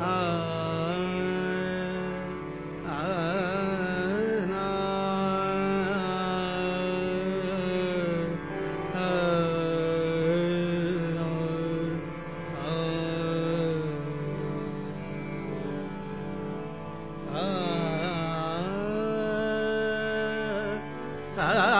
मैं उन मुक्त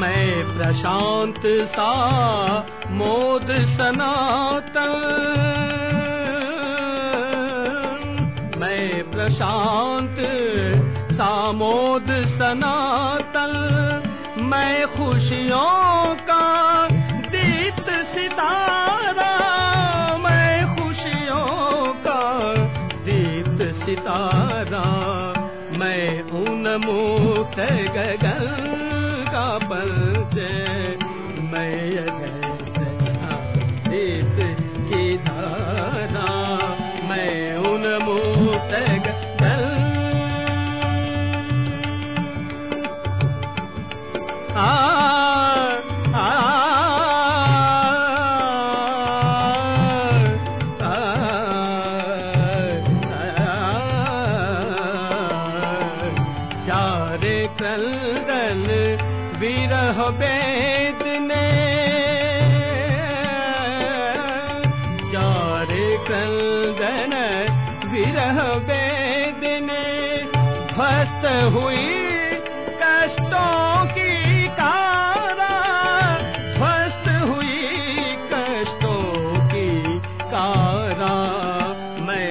मैं प्रशांत सा मोद सनातन। मैं प्रशांत सा मोद सनातन। मैं खुशियों का दीप सितारा। मैं खुशियों का दीप सितारा। मैं उन मुक्त गगन पंच मैं गीत की धारा मैं उन मुक्त गल आ विरह वेदने चार कंदन विरह वेदने भस्त हुई कष्टों की कारा। हुई कष्टों की कारा। मैं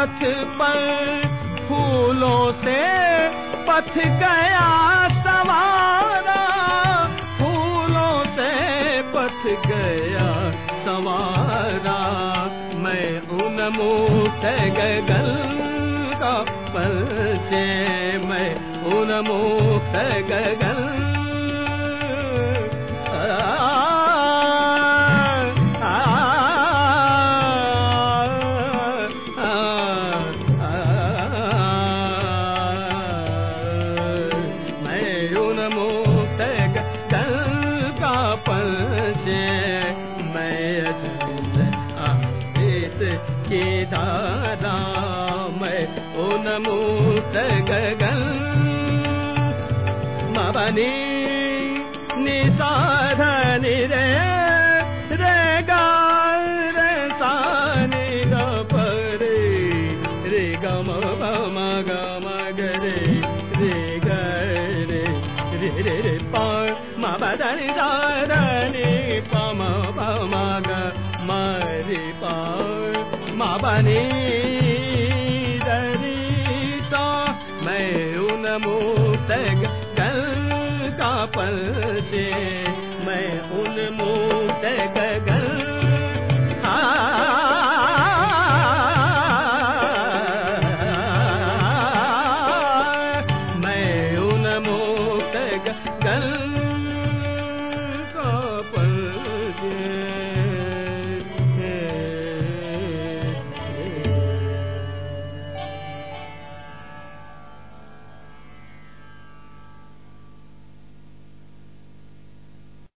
पथ पर फूलों से पथ गया सवारा। फूलों से पथ गया सवारा। मैं उन मुक्त गगन का परिचय, मैं उन मुक्त गगन की धारा मैं उन मुक्त गगन रे गा रे सानि ग परे रे गम पम गम गरे रे गरे रे रे रे पा मबदनि साधनि पम पम बनी दरीता मैं उन मुक्त गल का पलते